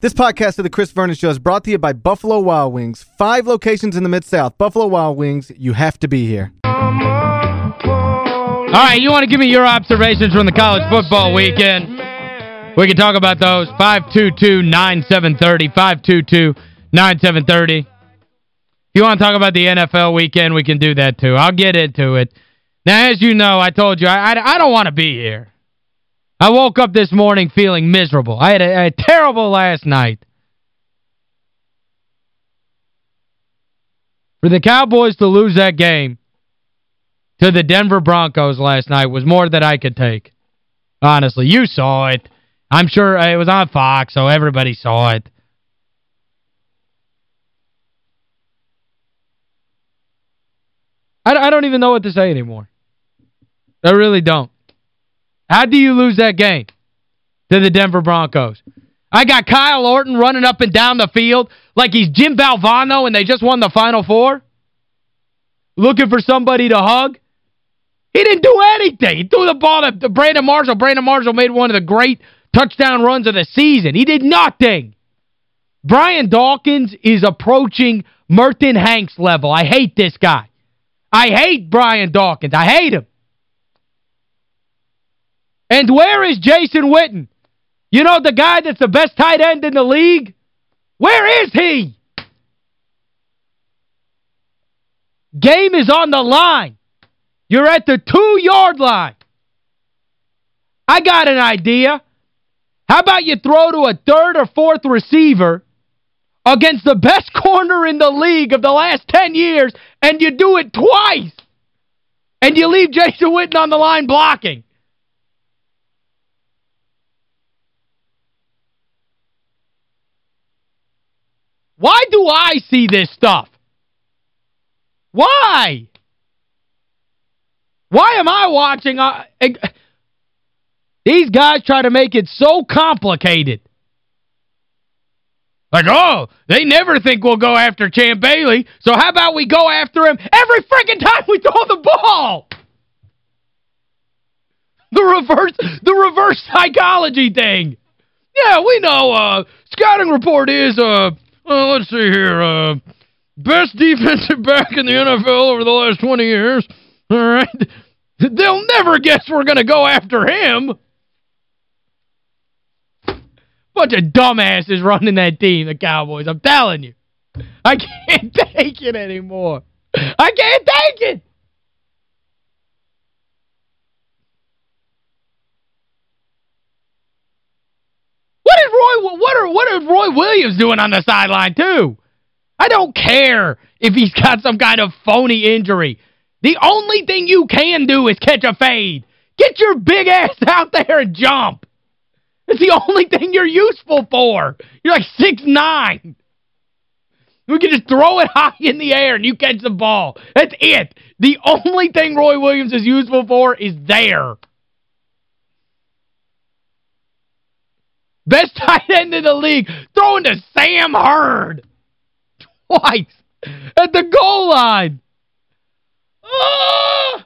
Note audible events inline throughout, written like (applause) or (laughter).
This podcast of the Chris Vernon Show is brought to you by Buffalo Wild Wings. Five locations in the Mid-South. Buffalo Wild Wings, you have to be here. All right, you want to give me your observations from the college football weekend? We can talk about those. 522-9730, 522-9730. If you want to talk about the NFL weekend, we can do that too. I'll get into it. Now, as you know, I told you, I, I, I don't want to be here. I woke up this morning feeling miserable. I had a, terrible last night. For the Cowboys to lose that game to the Denver Broncos last night was more than I could take. Honestly, you saw it. I'm sure uh, it was on Fox, so everybody saw it. I, I don't even know what to say anymore. I really don't. How do you lose that game to the Denver Broncos? I got Kyle Orton running up and down the field like he's Jim Valvano and they just won the Final Four. Looking for somebody to hug. He didn't do anything. He threw the ball to Brandon Marshall. Brandon Marshall made one of the great touchdown runs of the season. He did nothing. Brian Dawkins is approaching Merton Hanks level. I hate this guy. I hate Brian Dawkins. I hate him. And where is Jason Witten? You know the guy that's the best tight end in the league? Where is he? Game is on the line. You're at the two-yard line. I got an idea. How about you throw to a third or fourth receiver against the best (laughs) corner in the league of the last 10 years and you do it twice? And you leave Jason Witten on the line blocking. Why do I see this stuff? Why? Why am I watching? Uh, these guys try to make it so complicated. Like, oh, they never think we'll go after Champ Bailey, so how about we go after him every freaking time we throw the ball? The reverse the reverse psychology thing. Yeah, we know uh scouting report is uh well, let's see here. Uh, best defensive back in the NFL over the last 20 years. All right. They'll never guess we're going to go after him. Bunch of dumbasses running that team, the Cowboys. I'm telling you. I can't (laughs) take it anymore. I can't take it. What is Roy what what is Roy Williams doing on the sideline too? I don't care if he's got some kind of phony injury. The only thing you can do is catch a fade. Get your big ass (laughs) out there and jump. It's the only thing you're useful for. You're like six nine. We can just throw it (laughs) high in the air and you catch the ball. That's it. The only thing Roy Williams is useful for is there. Best (laughs) tight end in the league, throwing to Sam Hurd. Twice. At the goal line. Oh,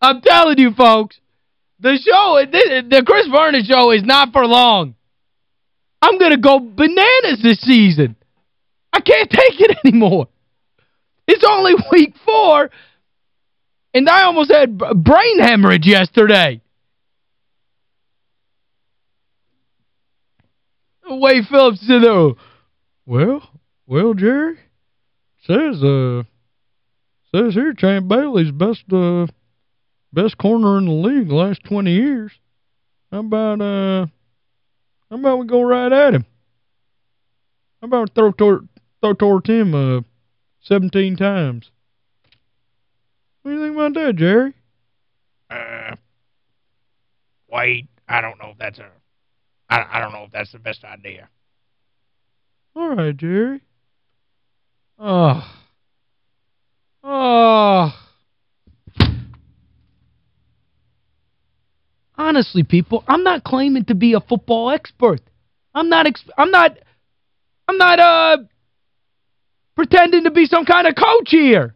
I'm telling you, folks, the show, the Chris Vernon show is not for long. I'm going to go bananas this season. I can't (laughs) take it anymore. It's only week four, and I almost had brain hemorrhage yesterday. Wade Phillips said, uh, well, well, Jerry, says, uh, says here Champ Bailey's best, uh, best corner in the league the last 20 years. How about, uh, how about we go right at him? How about throw toward, throw towards him, uh, 17 times? What do you think about that, Jerry? Uh, wait, I don't know if that's a I, I don't know if that's the best idea. All right, Jerry. Oh. Oh. Honestly, people, I'm not claiming to be a football expert. I'm not I'm not I'm not uh pretending to be some kind of coach here.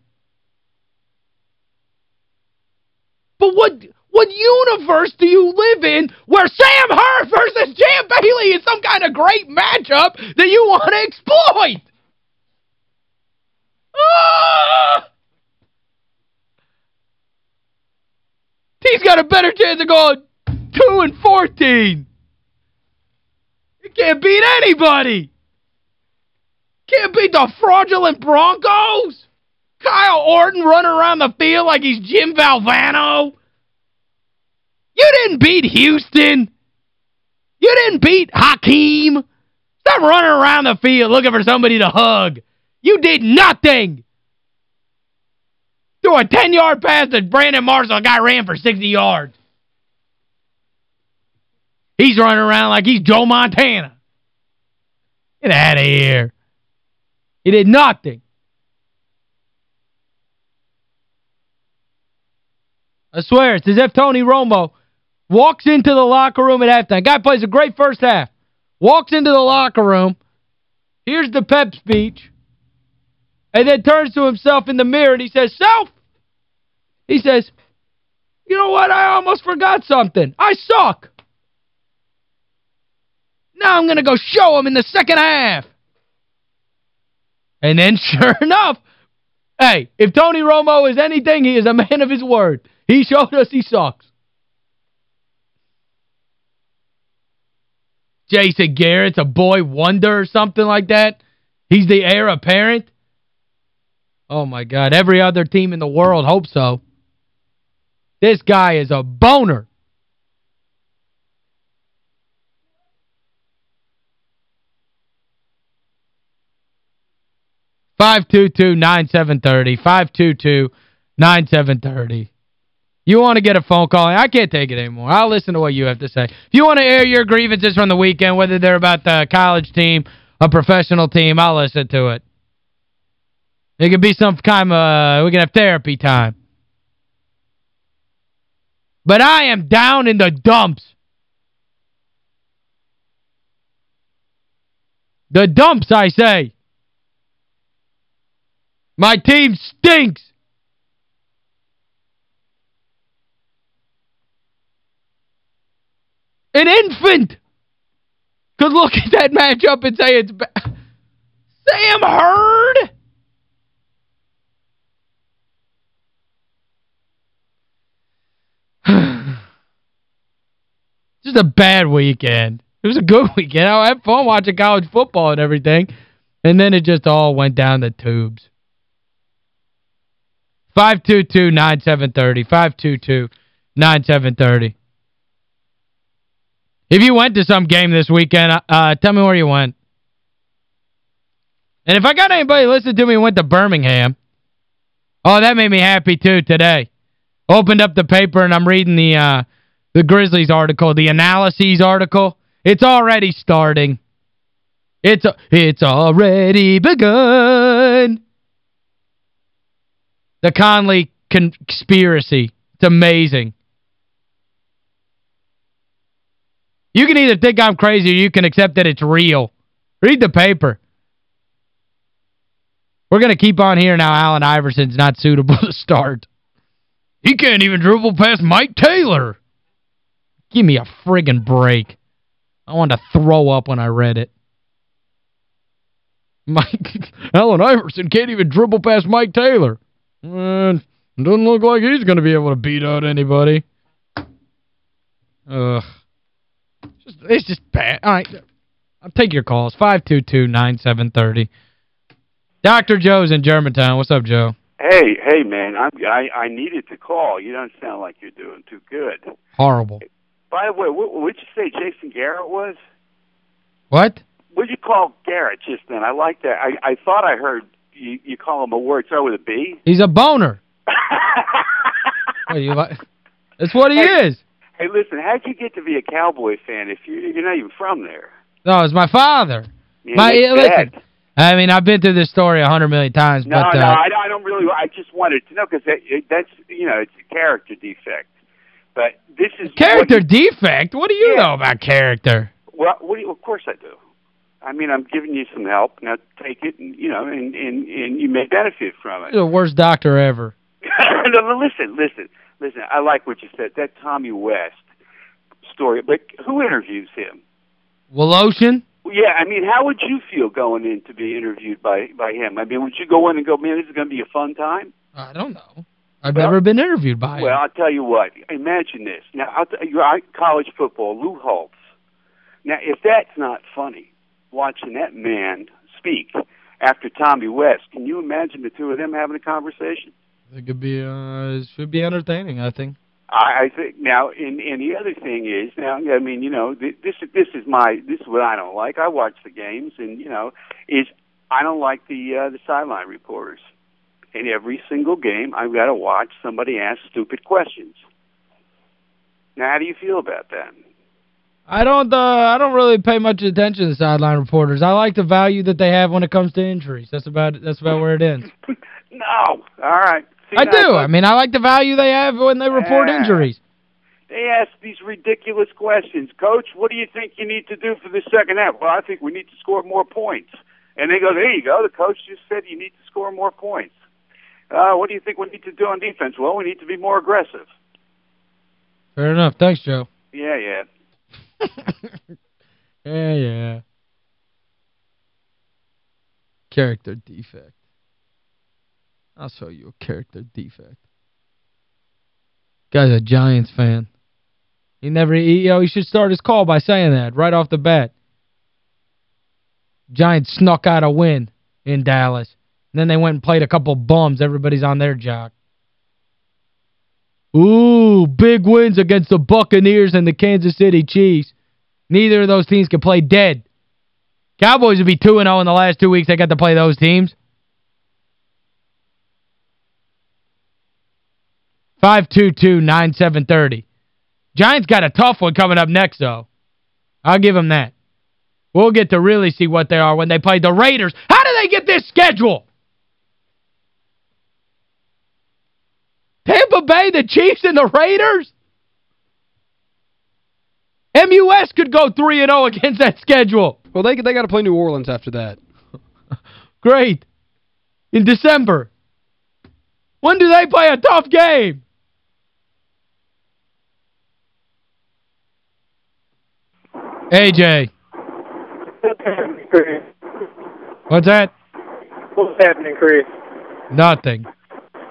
But what What universe do you live in where Sam Hurd versus Champ Bailey is some kind of great matchup that you want to exploit? Ah! He's got a better chance of going 2 and 14. You can't beat anybody. Can't beat the fraudulent Broncos. Kyle Orton running around the field like he's Jim Valvano. You didn't beat Houston. You didn't beat Hakeem. Stop running around the field looking for somebody to hug. You did nothing. Threw a 10-yard pass to Brandon Marshall. Guy ran for 60 yards. He's running around like he's Joe Montana. Get out of here. He did nothing. I swear, it's as if Tony Romo walks into the locker room at halftime. Guy plays a great first half. Walks into the locker room. Here's the pep speech. And then turns to himself in the mirror and he says, Self! He says, you know what? I almost forgot something. I suck. Now I'm going to go show him in the second half. And then, (laughs) sure enough, hey, if Tony Romo is anything, he is a man of his word. He showed us he sucks. Jason Garrett's a boy wonder or something like that. He's the heir apparent. Oh, my God. Every other team in the world hopes so. This guy is a boner. Five two two nine seven thirty. Five two two nine seven thirty. You want to get a phone call? I can't take it anymore. I'll listen to what you have to say. If you want to air your grievances from the weekend, whether they're about the college team, a professional team, I'll listen to it. It could be some kind of, uh, we can have therapy time. But I am down in the dumps. The dumps, I say. My team stinks. An infant could look at that matchup and say it's Sam Hurd? (sighs) Just a bad weekend. It was a good (laughs) weekend. I had fun watching college football and everything. And then it just all went down the tubes. 522-9730. 522-9730. If you went to some game this weekend, uh, uh, tell me where you went. And if I got anybody listen to me went to Birmingham, oh, that made me happy too today. Opened up the paper and I'm reading the uh, the Grizzlies article, the analyses article. It's already starting. It's it's already begun. The Conley conspiracy. It's amazing. You can either think I'm crazy or you can accept that it's real. Read the paper. We're going to keep on here now Allen Iverson's not suitable (laughs) to start. He can't even dribble past Mike Taylor. Give me a friggin' break. I wanted to throw up when I read it. (laughs) Mike Allen Iverson can't even dribble past Mike Taylor. And doesn't look like he's going to be able to beat out anybody. Ugh. Just, it's just bad. All right. I'll take your calls. 522-9730. Dr. Joe's in Germantown. What's up, Joe? Hey, hey, man. I'm, I I needed to call. You don't sound like you're doing too good. Horrible. By the way, what would you say Jason Garrett was? What? What'd you call Garrett just then? I like that. I I thought I heard you, you call him a word start with a B. He's a boner. (laughs) what, you like? That's what he Hey. is. Hey, listen, how'd you get to be a Cowboy fan if you you're not even from there? No, it's my father. Yeah, My, listen, bad. I mean, I've been through this story a hundred million times, No, but no, uh, I, I don't really. I just wanted to know because that, it- that's you know it's a character defect. But this is character what you- defect? What do you Yeah. know about character? Well, what do you, of course I do. I mean, I'm giving you some help. Now take it, and you know, and and and you may benefit from it. You're the worst doctor ever. (laughs) no, listen, listen. listen, I like what you said. That Tommy West story, but who interviews him? Woloshin? Yeah, I mean, how would you feel going in to be interviewed by by him? I mean, would you go in and go, man, this is going to be a fun time? I don't know. I've Well- never been interviewed by Well, him. I'll tell you what. Imagine this. Now, I'll you're out college football, Lou Holtz. Now, if that's not funny, watching that man speak after Tommy West, can you imagine the two of them having a conversation? It could be, uh, it should be entertaining, I think. I, I think now, and and the other thing is now. I mean, you know, th- this this is my this is what I don't like. I watch the games, and you know, is I don't like the uh, the sideline reporters. In every single game, I've got to watch somebody ask stupid questions. Now, how do you feel about that? I don't uh, I don't really pay much attention to sideline reporters. I like the value that they have when it comes to injuries. That's about that's about where it ends. (laughs) No. All right. See, I do. thought I mean, I like the value they have when they report Yeah. injuries. They ask these ridiculous questions. Coach, what do you think you need to do for the second half? Well, I think we need to score more points. And they go, there you go. The coach just said you need to score more points. Uh, what do you think we need to do on defense? Well, we need to be more aggressive. Fair enough. Thanks, Joe. Yeah, yeah. (laughs) Yeah, yeah. Character defect. I'll show you a character defect. Guy's a Giants fan. He never, he, you know, he should start his call by saying that right off the bat. Giants snuck out a win in Dallas. And then they went and played a couple bums. Everybody's on their jock. Ooh, big wins against the Buccaneers and the Kansas City Chiefs. Neither of those teams can play dead. Cowboys would be 2-0 in the last two weeks. They got to play those teams. 522-9730. Giants got a tough one coming up next, though. I'll give them that. We'll get to really see what they are when they play the Raiders. How do they get this schedule? Tampa Bay, the Chiefs, and the Raiders? MUS could go 3-0 (laughs) against that schedule. Well, they they got to play New Orleans after that. Great. In December. When do they play a tough game? AJ, What's happening, Chris? what's that? What's happening, Chris? Nothing.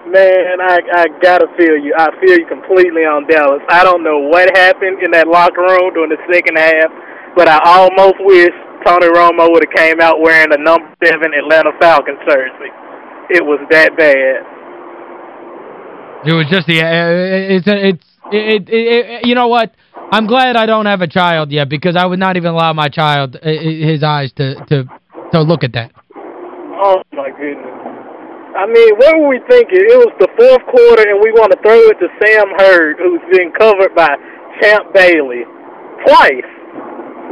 Man, I I gotta feel you. I feel you completely on Dallas. I don't know what happened in that locker room during the second half, but I almost wish Tony Romo would have came out wearing a number seven Atlanta Falcons jersey. It was that bad. It was just the uh, it's it's it, it, it you know what? I'm glad I don't have a child yet because I would not even allow my child uh, his eyes to to to look at that. Oh my goodness. I mean, what were we thinking? It was the fourth quarter, and we want to throw it to Sam Hurd, who's been covered by Champ Bailey twice.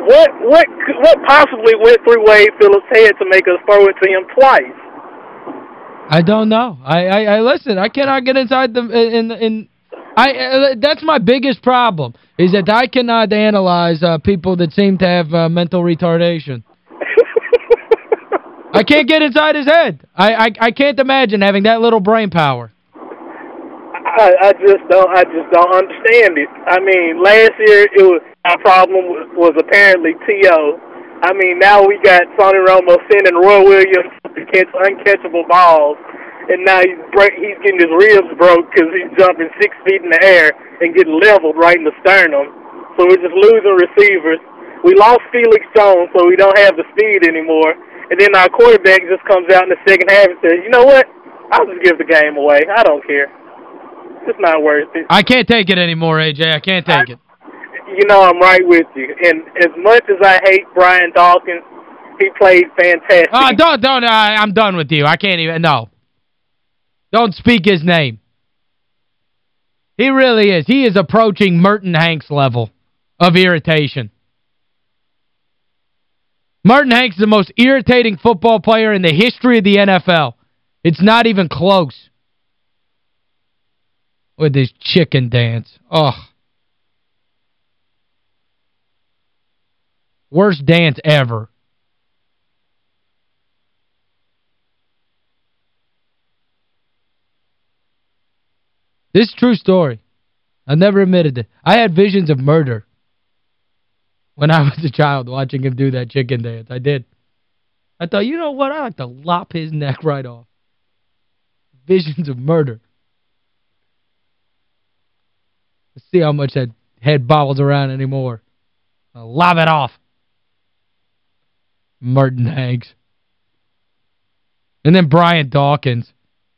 What what what possibly went through Wade Phillips' head to make us throw it to him twice? I don't know. I, I, I listen, I cannot get inside the in in I uh, that's my biggest problem is that I cannot analyze uh, people that seem to have uh, mental retardation. I can't get inside his head. I, I I can't imagine having that little brain power. I, I just don't I just don't understand it. I mean, last year it was our problem was, was apparently T.O. I mean, now we got Sonny Romo sending Roy Williams to catch uncatchable balls, and now he's break, he's getting his ribs broke because he's jumping six feet in the air and getting leveled right in the sternum. So we're just losing receivers. We lost Felix Jones, so we don't have the speed anymore. And then our quarterback just comes out in the second half and says, "You know what? I'll just give the game away. I don't care. It's not worth it." I can't take it anymore, AJ. I can't take it. you know I'm right with you. And as much as I hate Brian Dawkins, he played fantastic. Oh, don't don't I, I'm done with you. I can't even no. Don't speak his name. He really is. He is approaching Merton Hanks level of irritation. Martin Hanks is the most irritating football player in the history of the NFL. It's not even close. With this chicken dance. Oh. Worst dance ever. This is true story. I never admitted it. I had visions of murder when I (laughs) was a child watching him do that chicken dance. I did. I thought, you know what? I like to lop his neck right off. Visions of murder. Let's see how much that head bobbles around anymore. I'll lob it off. Martin Hanks. And then Brian Dawkins.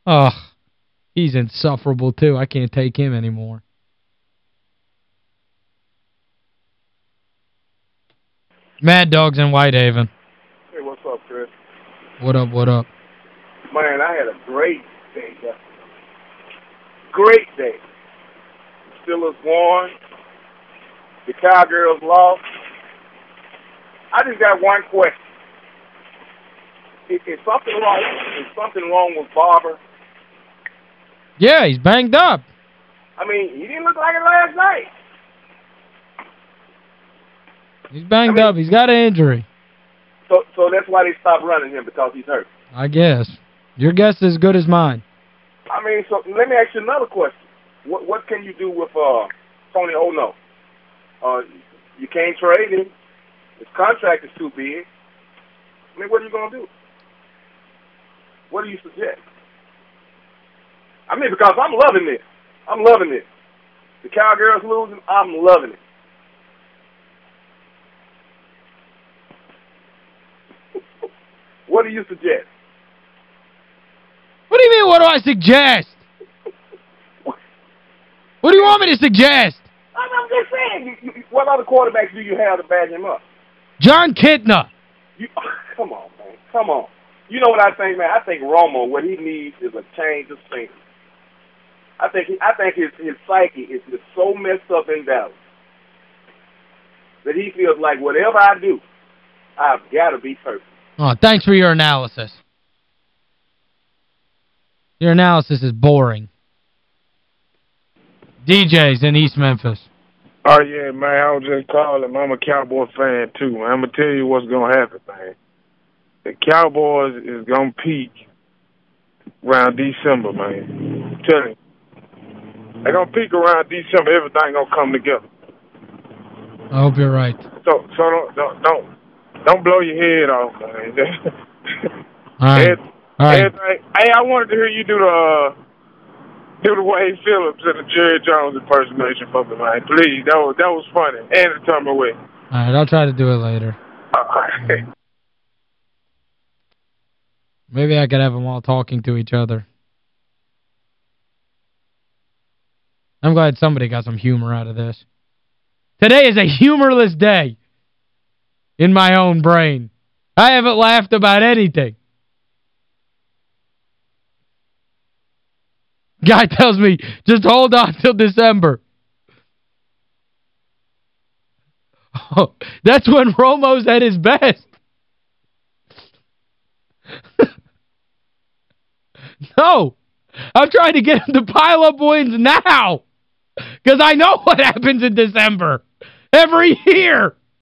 Ugh. He's insufferable, too. I can't take him anymore. Mad Dogs in Whitehaven. Hey, what's up, Chris? What up, what up? Man, I had a great day yesterday. Great day. Steelers won. The Cowgirls lost. I just got one question. Is, is something wrong? Is something wrong with Barber? Yeah, he's banged up. I mean, he didn't look like it last night. He's banged I mean- up. He's got an injury. So, so that's why they stopped running him because he's hurt. I guess. Your guess is as good as mine. I mean, so let me ask you another question. What what can you do with uh Tony Romo? Uh, you can't trade him. His contract is too big. I mean, what are you gonna do? What do you suggest? I mean, because I'm loving this. I'm loving this. The Cowgirls losing, I'm loving it. (laughs) what do you suggest? What do you mean, what do I suggest? (laughs) What do you want me to suggest? I'm, I'm just saying. You, you, what other quarterbacks do you have to back him up? Jon Kitna. You, (laughs) come on, man. Come on. You know what I think, man? I think Romo, what he needs is a change of scenery. I think he, I think his his psyche is just so messed up in Dallas that he feels like whatever I do, I've got to be perfect. Oh, thanks for your analysis. Your analysis is boring. DJ's in East Memphis. Oh, yeah, man, I was just calling. I'm a Cowboy fan, too, man. I'm going to tell you what's going to happen, man. The Cowboys is going to peak around December, man. I'm telling you. They're going to peak around December. Everything going to come together. I hope you're right. So so don't, don't, don't, don't blow your head off, man. (laughs) All right. Every- All right. everything- Hey, I wanted to hear you do the, uh, do the Wade Phillips and the Jerry Jones impersonation for me, man. Please, that was, that was funny. And the Tommy Way. All right, I'll try to do it later. (laughs) Maybe I could have them all talking to each other. I'm glad somebody got some humor out of this. Today is a humorless day in my own brain. I haven't laughed about anything. Guy tells me, just hold on till December. Oh, that's when Romo's at his best. (laughs) no. I'm trying to get him to pile up wins now. Because I know (laughs) what happens in December. Every year.